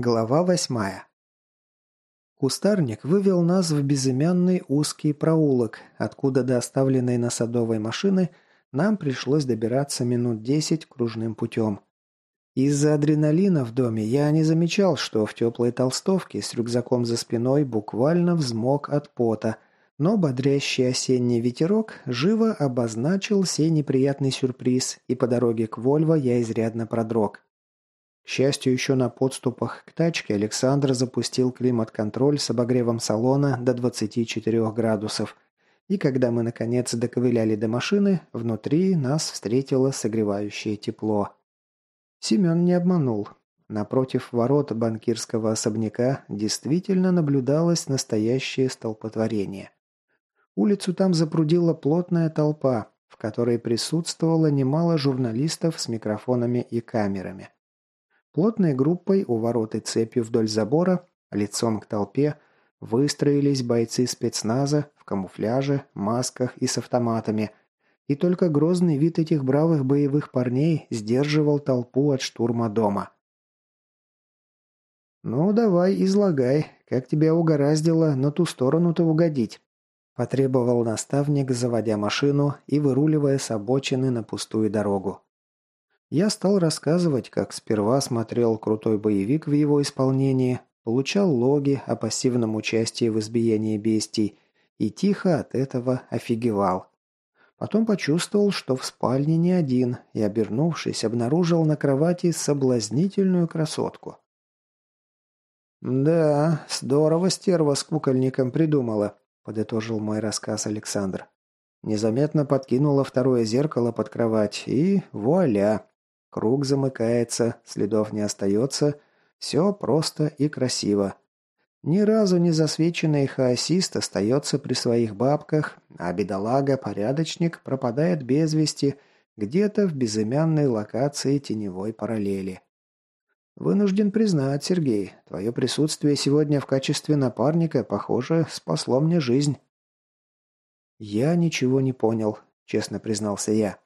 Глава восьмая. Кустарник вывел нас в безымянный узкий проулок, откуда до оставленной на садовой машины нам пришлось добираться минут десять кружным путем. Из-за адреналина в доме я не замечал, что в теплой толстовке с рюкзаком за спиной буквально взмок от пота, но бодрящий осенний ветерок живо обозначил сей неприятный сюрприз, и по дороге к Вольво я изрядно продрог. К счастью, еще на подступах к тачке Александр запустил климат-контроль с обогревом салона до 24 градусов. И когда мы, наконец, доковыляли до машины, внутри нас встретило согревающее тепло. Семен не обманул. Напротив ворот банкирского особняка действительно наблюдалось настоящее столпотворение. Улицу там запрудила плотная толпа, в которой присутствовало немало журналистов с микрофонами и камерами. Плотной группой у ворот и цепью вдоль забора, лицом к толпе, выстроились бойцы спецназа в камуфляже, масках и с автоматами. И только грозный вид этих бравых боевых парней сдерживал толпу от штурма дома. «Ну, давай, излагай, как тебя угораздило на ту сторону-то угодить», потребовал наставник, заводя машину и выруливая с обочины на пустую дорогу. Я стал рассказывать, как сперва смотрел крутой боевик в его исполнении, получал логи о пассивном участии в избиении бестий и тихо от этого офигевал. Потом почувствовал, что в спальне не один, и, обернувшись, обнаружил на кровати соблазнительную красотку. «Да, здорово стерва с кукольником придумала», – подытожил мой рассказ Александр. Незаметно подкинула второе зеркало под кровать, и вуаля, Круг замыкается, следов не остается. Все просто и красиво. Ни разу не засвеченный хаосист остается при своих бабках, а бедолага-порядочник пропадает без вести где-то в безымянной локации теневой параллели. Вынужден признать, Сергей, твое присутствие сегодня в качестве напарника, похоже, спасло мне жизнь. Я ничего не понял, честно признался я.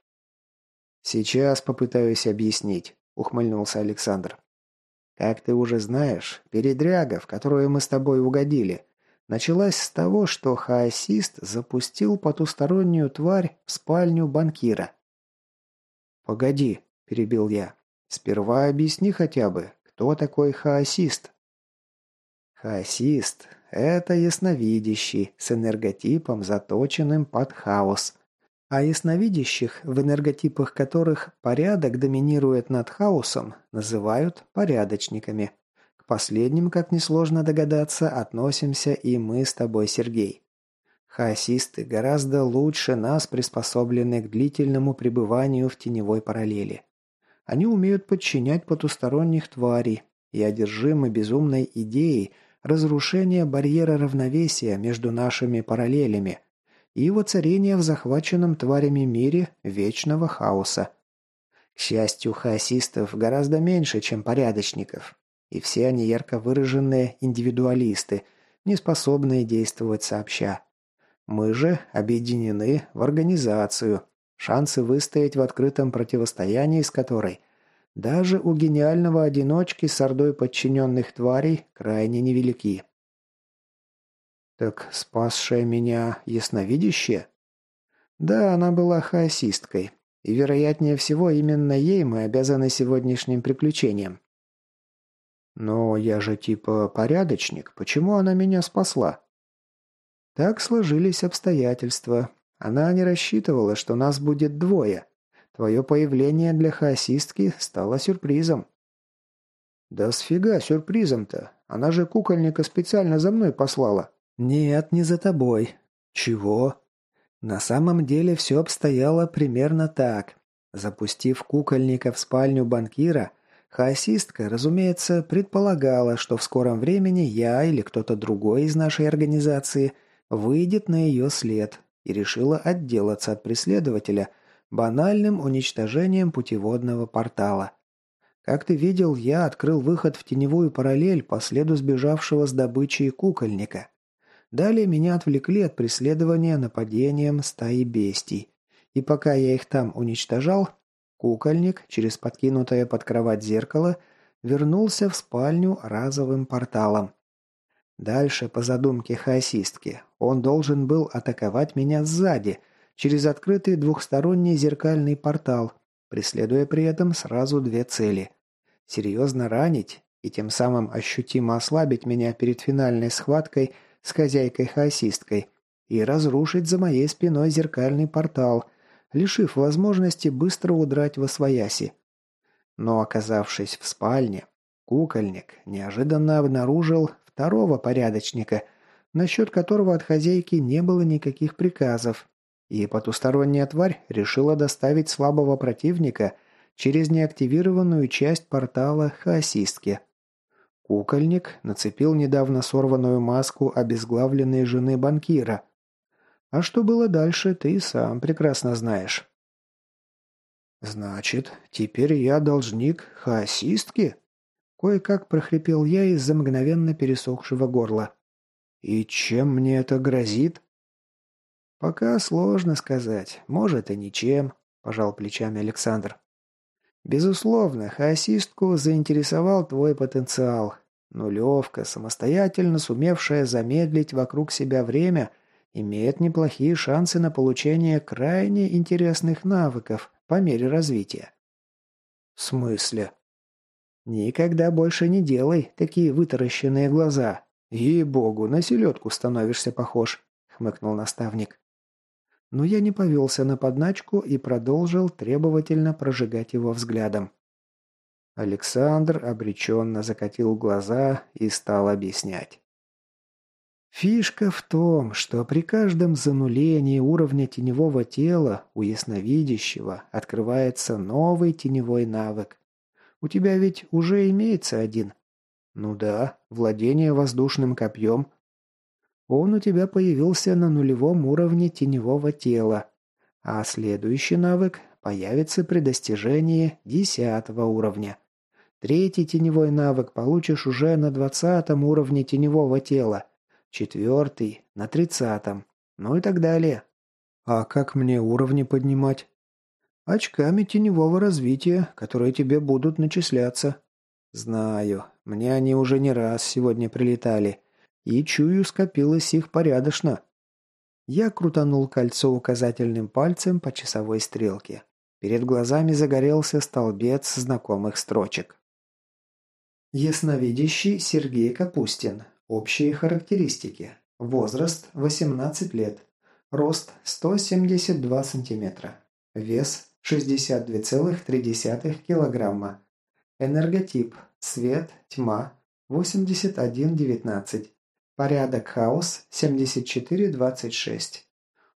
«Сейчас попытаюсь объяснить», – ухмыльнулся Александр. «Как ты уже знаешь, передряга, в которую мы с тобой угодили, началась с того, что хаосист запустил потустороннюю тварь в спальню банкира». «Погоди», – перебил я. «Сперва объясни хотя бы, кто такой хаосист?» «Хаосист – это ясновидящий с энерготипом, заточенным под хаос», а ясновидящих, в энерготипах которых порядок доминирует над хаосом, называют порядочниками. К последним, как несложно догадаться, относимся и мы с тобой, Сергей. Хаосисты гораздо лучше нас приспособлены к длительному пребыванию в теневой параллели. Они умеют подчинять потусторонних тварей и одержимы безумной идеей разрушения барьера равновесия между нашими параллелями – и воцарения в захваченном тварями мире вечного хаоса. К счастью, хаосистов гораздо меньше, чем порядочников, и все они ярко выраженные индивидуалисты, не способные действовать сообща. Мы же объединены в организацию, шансы выстоять в открытом противостоянии с которой даже у гениального одиночки с ордой подчиненных тварей крайне невелики. «Так спасшая меня ясновидящая?» «Да, она была хаосисткой. И, вероятнее всего, именно ей мы обязаны сегодняшним приключением». «Но я же типа порядочник. Почему она меня спасла?» Так сложились обстоятельства. Она не рассчитывала, что нас будет двое. Твое появление для хаосистки стало сюрпризом. «Да сфига сюрпризом-то? Она же кукольника специально за мной послала». «Нет, не за тобой». «Чего?» На самом деле все обстояло примерно так. Запустив кукольника в спальню банкира, хаосистка, разумеется, предполагала, что в скором времени я или кто-то другой из нашей организации выйдет на ее след и решила отделаться от преследователя банальным уничтожением путеводного портала. Как ты видел, я открыл выход в теневую параллель по следу сбежавшего с добычей кукольника. Далее меня отвлекли от преследования нападением стаи бестий. И пока я их там уничтожал, кукольник через подкинутое под кровать зеркало вернулся в спальню разовым порталом. Дальше, по задумке хаосистки, он должен был атаковать меня сзади, через открытый двухсторонний зеркальный портал, преследуя при этом сразу две цели. Серьезно ранить и тем самым ощутимо ослабить меня перед финальной схваткой с хозяйкой-хаосисткой и разрушить за моей спиной зеркальный портал, лишив возможности быстро удрать во свояси. Но оказавшись в спальне, кукольник неожиданно обнаружил второго порядочника, насчет которого от хозяйки не было никаких приказов, и потусторонняя тварь решила доставить слабого противника через неактивированную часть портала хаосистки. Кукольник нацепил недавно сорванную маску обезглавленной жены банкира. А что было дальше, ты сам прекрасно знаешь. «Значит, теперь я должник хаосистки?» Кое-как прохрипел я из-за мгновенно пересохшего горла. «И чем мне это грозит?» «Пока сложно сказать. Может, и ничем», – пожал плечами Александр. «Безусловно, хаосистку заинтересовал твой потенциал. Нулевка, самостоятельно сумевшая замедлить вокруг себя время, имеет неплохие шансы на получение крайне интересных навыков по мере развития». «В смысле?» «Никогда больше не делай такие вытаращенные глаза. Ей-богу, на селедку становишься похож», — хмыкнул наставник. Но я не повелся на подначку и продолжил требовательно прожигать его взглядом. Александр обреченно закатил глаза и стал объяснять. Фишка в том, что при каждом занулении уровня теневого тела у ясновидящего открывается новый теневой навык. У тебя ведь уже имеется один. Ну да, владение воздушным копьем. Он у тебя появился на нулевом уровне теневого тела, а следующий навык появится при достижении десятого уровня. Третий теневой навык получишь уже на двадцатом уровне теневого тела, четвертый – на тридцатом, ну и так далее. А как мне уровни поднимать? Очками теневого развития, которые тебе будут начисляться. Знаю, мне они уже не раз сегодня прилетали. И чую, скопилось их порядочно. Я крутанул кольцо указательным пальцем по часовой стрелке. Перед глазами загорелся столбец знакомых строчек. Ясновидящий Сергей Капустин. Общие характеристики. Возраст 18 лет. Рост 172 сантиметра. Вес 62,3 килограмма. Энерготип. Свет, тьма. 81,19. Порядок хаос 74,26.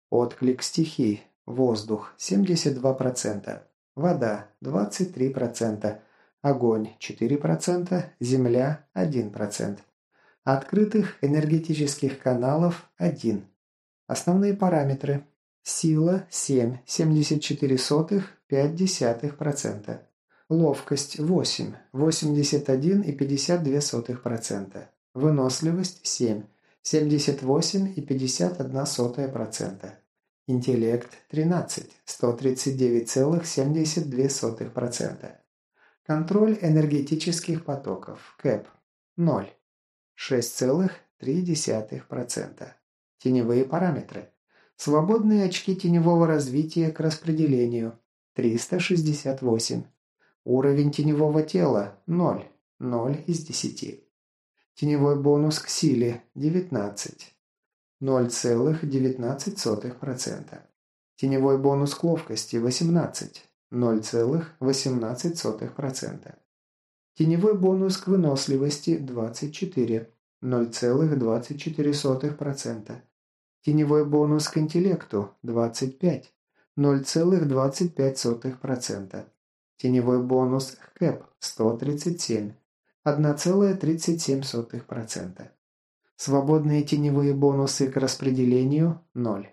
Отклик стихий. Воздух 72%. Вода 23%. Огонь 4%. Земля 1%. Открытых энергетических каналов 1. Основные параметры. Сила 7, 74 сотых, 0,5%. Ловкость 8, 81,52%. Выносливость 7, 78,51%. Интеллект 13, 139,72%. Контроль энергетических потоков, КЭП 0, 6,3%. Теневые параметры. Свободные очки теневого развития к распределению – 368. Уровень теневого тела – 0. 0 из 10. Теневой бонус к силе – 19. 0,19%. Теневой бонус к ловкости – 18. 0,18%. Теневой бонус к выносливости – 24. 0,24%. Теневой бонус к интеллекту – 25, 0,25%. Теневой бонус к КЭП – 137, 1,37%. Свободные теневые бонусы к распределению – 0.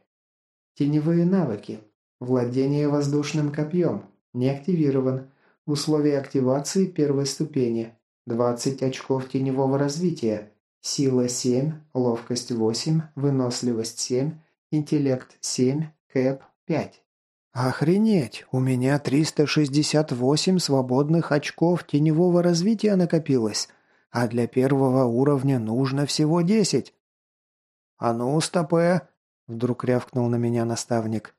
Теневые навыки. Владение воздушным копьем. Не активирован. Условия активации первой ступени. 20 очков теневого развития. Сила 7, ловкость 8, выносливость 7, интеллект 7, кэп 5. «Охренеть! У меня 368 свободных очков теневого развития накопилось, а для первого уровня нужно всего 10. «А ну, стопе!» – вдруг рявкнул на меня наставник.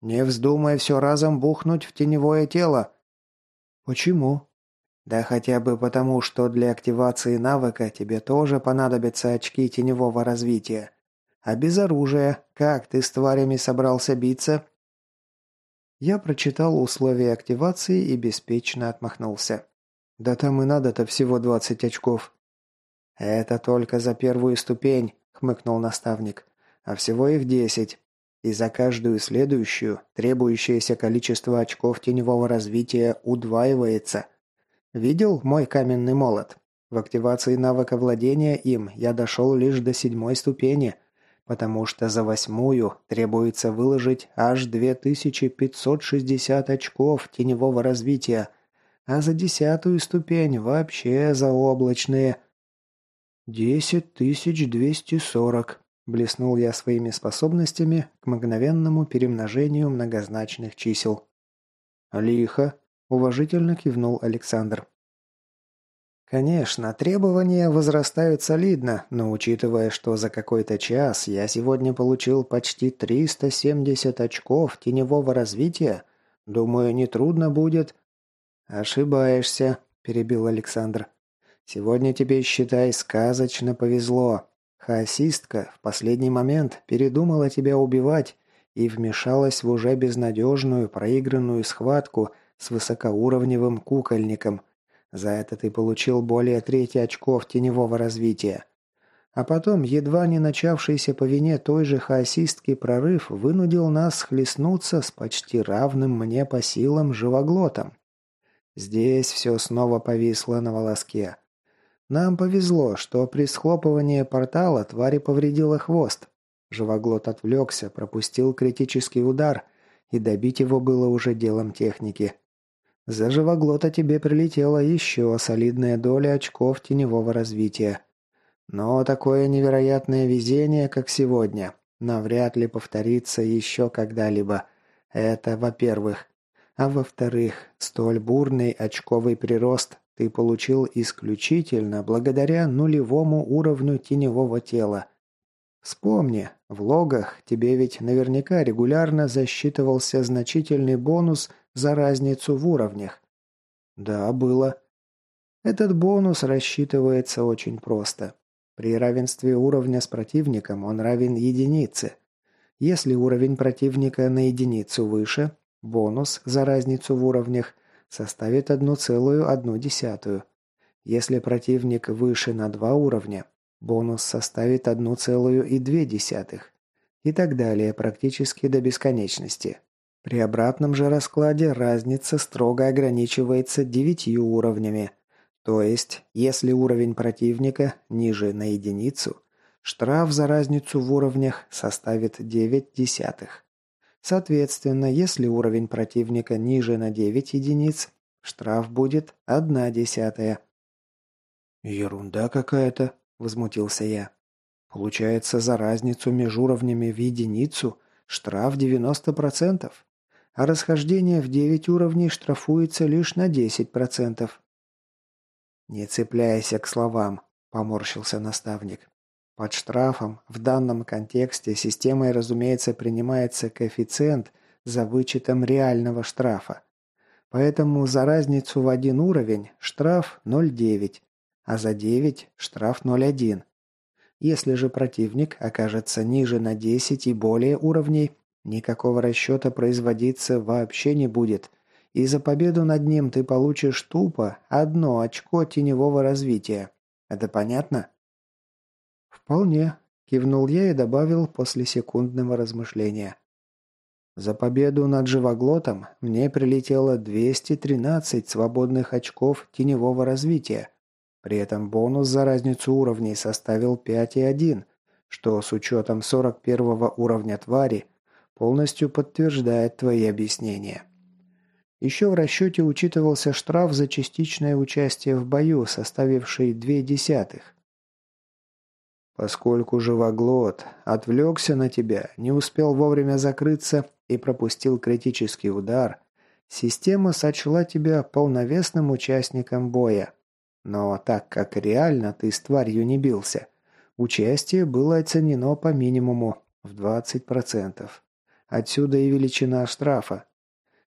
«Не вздумай все разом бухнуть в теневое тело!» «Почему?» «Да хотя бы потому, что для активации навыка тебе тоже понадобятся очки теневого развития. А без оружия, как ты с тварями собрался биться?» Я прочитал условия активации и беспечно отмахнулся. «Да там и надо-то всего двадцать очков». «Это только за первую ступень», — хмыкнул наставник. «А всего их десять. И за каждую следующую требующееся количество очков теневого развития удваивается. Видел мой каменный молот? В активации навыка владения им я дошел лишь до седьмой ступени — потому что за восьмую требуется выложить аж 2560 очков теневого развития, а за десятую ступень вообще заоблачные. «Десять тысяч двести сорок», – блеснул я своими способностями к мгновенному перемножению многозначных чисел. «Лихо», – уважительно кивнул Александр. Конечно, требования возрастают солидно, но учитывая, что за какой-то час я сегодня получил почти 370 очков теневого развития, думаю, нетрудно будет... Ошибаешься, перебил Александр. Сегодня тебе, считай, сказочно повезло. Хаосистка в последний момент передумала тебя убивать и вмешалась в уже безнадежную проигранную схватку с высокоуровневым кукольником – за это ты получил более трети очков теневого развития. А потом, едва не начавшийся по вине той же хаосистки прорыв вынудил нас схлестнуться с почти равным мне по силам живоглотом. Здесь все снова повисло на волоске. Нам повезло, что при схлопывании портала твари повредила хвост. Живоглот отвлекся, пропустил критический удар, и добить его было уже делом техники. За живоглота тебе прилетела еще солидная доля очков теневого развития. Но такое невероятное везение, как сегодня, навряд ли повторится еще когда-либо. Это во-первых. А во-вторых, столь бурный очковый прирост ты получил исключительно благодаря нулевому уровню теневого тела. Вспомни, в логах тебе ведь наверняка регулярно засчитывался значительный бонус – за разницу в уровнях. Да, было. Этот бонус рассчитывается очень просто. При равенстве уровня с противником он равен единице. Если уровень противника на единицу выше, бонус за разницу в уровнях составит 1,1. Если противник выше на 2 уровня, бонус составит 1,2. И так далее практически до бесконечности. При обратном же раскладе разница строго ограничивается девятью уровнями. То есть, если уровень противника ниже на единицу, штраф за разницу в уровнях составит 9 десятых. Соответственно, если уровень противника ниже на 9 единиц, штраф будет 1 десятая. «Ерунда какая-то», – возмутился я. «Получается, за разницу между уровнями в единицу штраф 90% а расхождение в 9 уровней штрафуется лишь на 10%. «Не цепляйся к словам», – поморщился наставник. Под штрафом в данном контексте системой, разумеется, принимается коэффициент за вычетом реального штрафа. Поэтому за разницу в один уровень штраф 0,9, а за 9 штраф 0,1. Если же противник окажется ниже на 10 и более уровней, Никакого расчета производиться вообще не будет, и за победу над ним ты получишь тупо одно очко теневого развития. Это понятно? Вполне, кивнул я и добавил после секундного размышления. За победу над живоглотом мне прилетело 213 свободных очков теневого развития. При этом бонус за разницу уровней составил 5,1, что с учетом 41 уровня твари – полностью подтверждает твои объяснения. Еще в расчете учитывался штраф за частичное участие в бою, составивший две десятых. Поскольку живоглот отвлекся на тебя, не успел вовремя закрыться и пропустил критический удар, система сочла тебя полновесным участником боя. Но так как реально ты с тварью не бился, участие было оценено по минимуму в 20%. Отсюда и величина штрафа.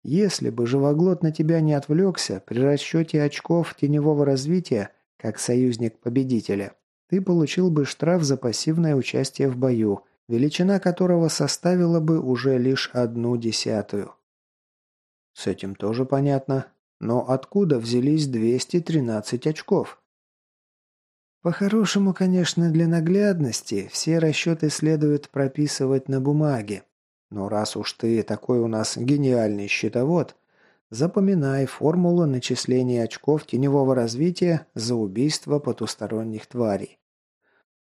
Если бы живоглот на тебя не отвлекся при расчете очков теневого развития, как союзник победителя, ты получил бы штраф за пассивное участие в бою, величина которого составила бы уже лишь одну десятую. С этим тоже понятно. Но откуда взялись 213 очков? По-хорошему, конечно, для наглядности все расчеты следует прописывать на бумаге. Но раз уж ты такой у нас гениальный счетовод, запоминай формулу начисления очков теневого развития за убийство потусторонних тварей.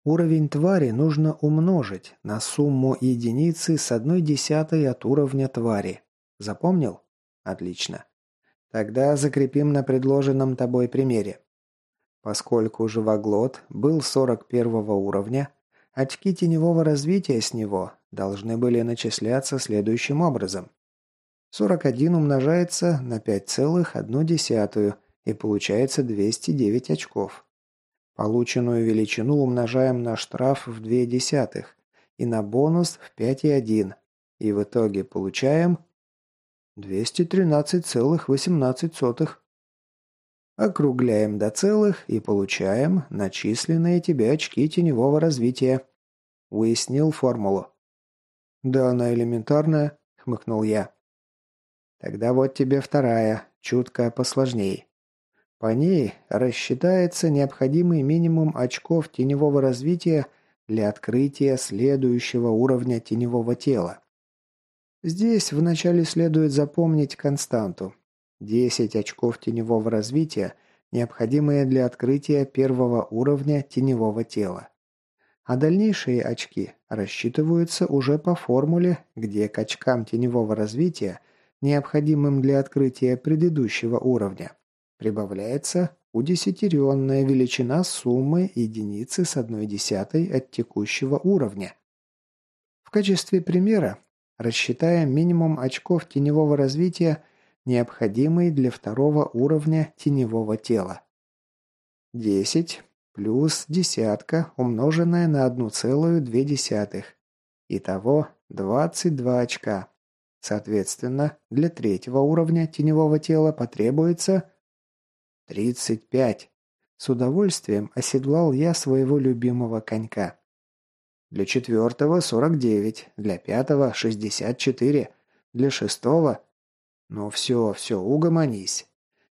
Уровень твари нужно умножить на сумму единицы с одной десятой от уровня твари. Запомнил? Отлично. Тогда закрепим на предложенном тобой примере. Поскольку живоглот был 41 уровня, очки теневого развития с него должны были начисляться следующим образом. 41 умножается на 5,1 и получается 209 очков. Полученную величину умножаем на штраф в 2 десятых и на бонус в 5,1 и в итоге получаем 213,18. Округляем до целых и получаем начисленные тебе очки теневого развития. Уяснил формулу. «Да она элементарная», — хмыкнул я. «Тогда вот тебе вторая, чутко посложней. По ней рассчитается необходимый минимум очков теневого развития для открытия следующего уровня теневого тела. Здесь вначале следует запомнить константу. 10 очков теневого развития, необходимые для открытия первого уровня теневого тела. А дальнейшие очки рассчитываются уже по формуле, где к очкам теневого развития, необходимым для открытия предыдущего уровня, прибавляется удесятеренная величина суммы единицы с одной десятой от текущего уровня. В качестве примера рассчитаем минимум очков теневого развития, необходимый для второго уровня теневого тела. 10 плюс десятка, умноженная на 1,2. Итого 22 очка. Соответственно, для третьего уровня теневого тела потребуется 35. С удовольствием оседлал я своего любимого конька. Для четвертого 49, для пятого 64, для шестого... Ну все, все, угомонись.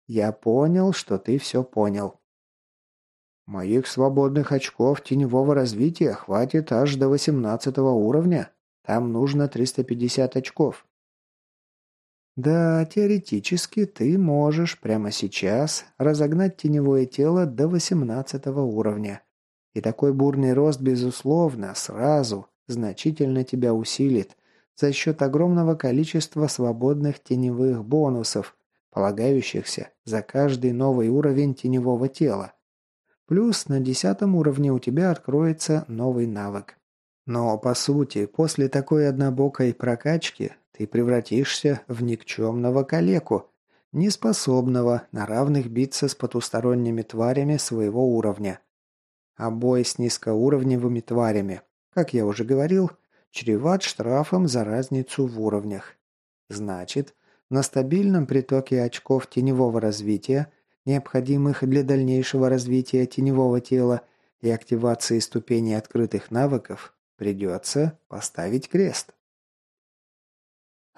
Я понял, что ты все понял. Моих свободных очков теневого развития хватит аж до 18 уровня. Там нужно 350 очков. Да, теоретически ты можешь прямо сейчас разогнать теневое тело до 18 уровня. И такой бурный рост, безусловно, сразу значительно тебя усилит за счет огромного количества свободных теневых бонусов, полагающихся за каждый новый уровень теневого тела. Плюс на десятом уровне у тебя откроется новый навык. Но, по сути, после такой однобокой прокачки ты превратишься в никчемного калеку, неспособного на равных биться с потусторонними тварями своего уровня – а бой с низкоуровневыми тварями, как я уже говорил, чреват штрафом за разницу в уровнях. Значит, на стабильном притоке очков теневого развития, необходимых для дальнейшего развития теневого тела и активации ступеней открытых навыков, придется поставить крест.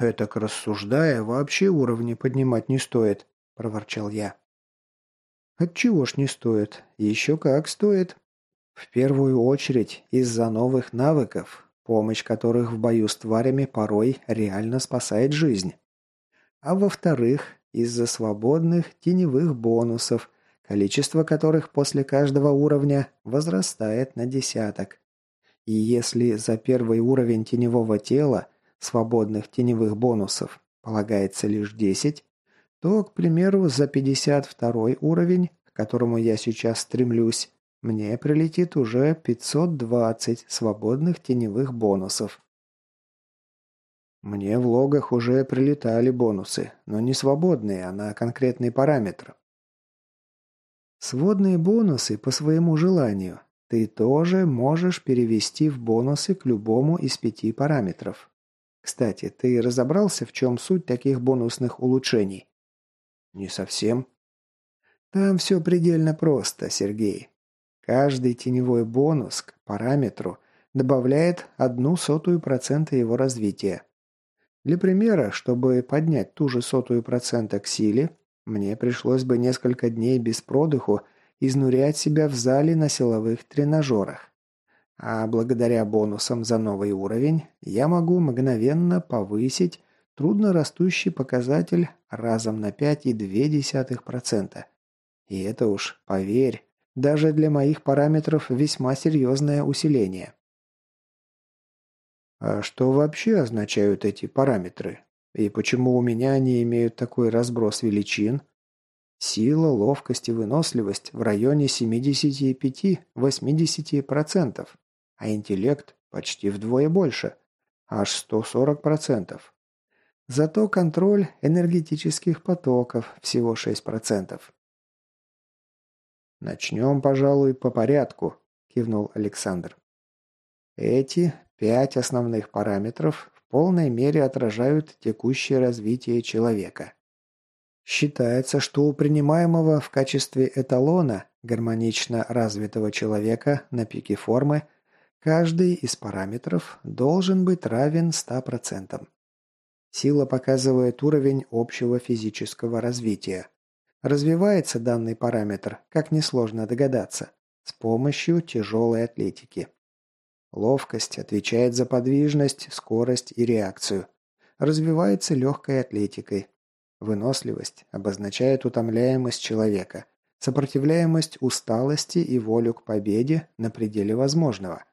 «Это, рассуждая, вообще уровни поднимать не стоит», – проворчал я. «Отчего ж не стоит? Еще как стоит. В первую очередь из-за новых навыков, помощь которых в бою с тварями порой реально спасает жизнь. А во-вторых, из-за свободных теневых бонусов, количество которых после каждого уровня возрастает на десяток. И если за первый уровень теневого тела свободных теневых бонусов полагается лишь 10, то, к примеру, за 52 уровень, к которому я сейчас стремлюсь, мне прилетит уже 520 свободных теневых бонусов. Мне в логах уже прилетали бонусы, но не свободные, а на конкретный параметр. Сводные бонусы по своему желанию ты тоже можешь перевести в бонусы к любому из пяти параметров. Кстати, ты разобрался, в чем суть таких бонусных улучшений? Не совсем. Там все предельно просто, Сергей. Каждый теневой бонус к параметру добавляет одну сотую процента его развития. Для примера, чтобы поднять ту же сотую процента к силе, мне пришлось бы несколько дней без продыху изнурять себя в зале на силовых тренажерах. А благодаря бонусам за новый уровень я могу мгновенно повысить трудно растущий показатель разом на 5,2%. И это уж, поверь, даже для моих параметров весьма серьезное усиление. А что вообще означают эти параметры? И почему у меня они имеют такой разброс величин? Сила, ловкость и выносливость в районе 75-80%, а интеллект почти вдвое больше, аж 140%. Зато контроль энергетических потоков всего 6%. «Начнем, пожалуй, по порядку», – кивнул Александр. Эти Пять основных параметров в полной мере отражают текущее развитие человека. Считается, что у принимаемого в качестве эталона гармонично развитого человека на пике формы каждый из параметров должен быть равен 100%. Сила показывает уровень общего физического развития. Развивается данный параметр, как несложно догадаться, с помощью тяжелой атлетики. Ловкость отвечает за подвижность, скорость и реакцию. Развивается легкой атлетикой. Выносливость обозначает утомляемость человека, сопротивляемость усталости и волю к победе на пределе возможного.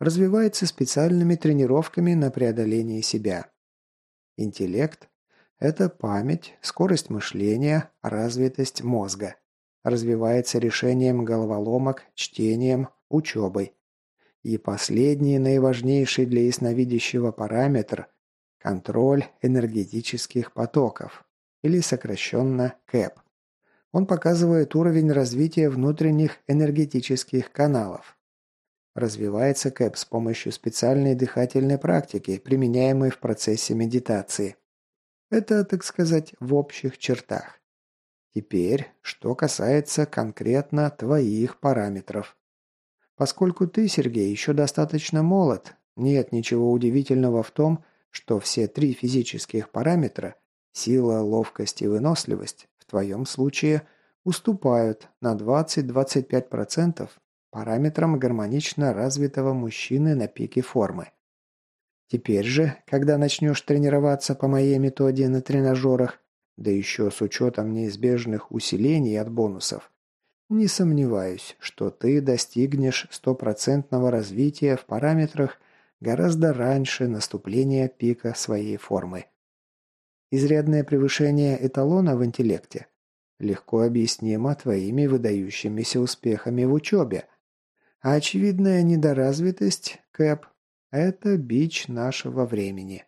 Развивается специальными тренировками на преодоление себя. Интеллект – это память, скорость мышления, развитость мозга. Развивается решением головоломок, чтением, учебой. И последний, наиважнейший для ясновидящего параметр – контроль энергетических потоков, или сокращенно КЭП. Он показывает уровень развития внутренних энергетических каналов. Развивается КЭП с помощью специальной дыхательной практики, применяемой в процессе медитации. Это, так сказать, в общих чертах. Теперь, что касается конкретно твоих параметров. Поскольку ты, Сергей, еще достаточно молод, нет ничего удивительного в том, что все три физических параметра – сила, ловкость и выносливость – в твоем случае уступают на 20-25% параметрам гармонично развитого мужчины на пике формы. Теперь же, когда начнешь тренироваться по моей методе на тренажерах, да еще с учетом неизбежных усилений от бонусов, не сомневаюсь, что ты достигнешь стопроцентного развития в параметрах гораздо раньше наступления пика своей формы. Изрядное превышение эталона в интеллекте легко объяснимо твоими выдающимися успехами в учебе, а очевидная недоразвитость, Кэп, это бич нашего времени.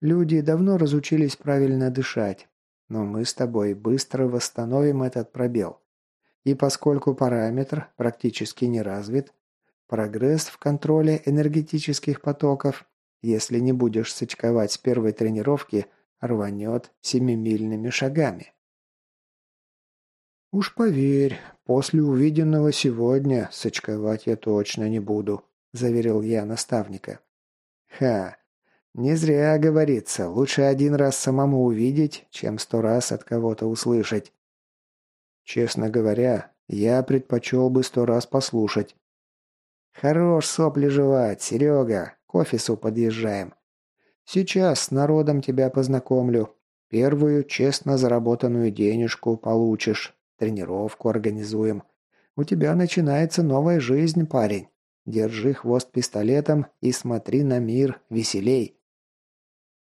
Люди давно разучились правильно дышать, но мы с тобой быстро восстановим этот пробел. И поскольку параметр практически не развит, прогресс в контроле энергетических потоков, если не будешь сочковать с первой тренировки, рванет семимильными шагами. «Уж поверь, после увиденного сегодня сочковать я точно не буду», – заверил я наставника. «Ха, не зря говорится, лучше один раз самому увидеть, чем сто раз от кого-то услышать. Честно говоря, я предпочел бы сто раз послушать. «Хорош сопли жевать, Серега, к офису подъезжаем. Сейчас с народом тебя познакомлю. Первую честно заработанную денежку получишь, тренировку организуем. У тебя начинается новая жизнь, парень. Держи хвост пистолетом и смотри на мир веселей».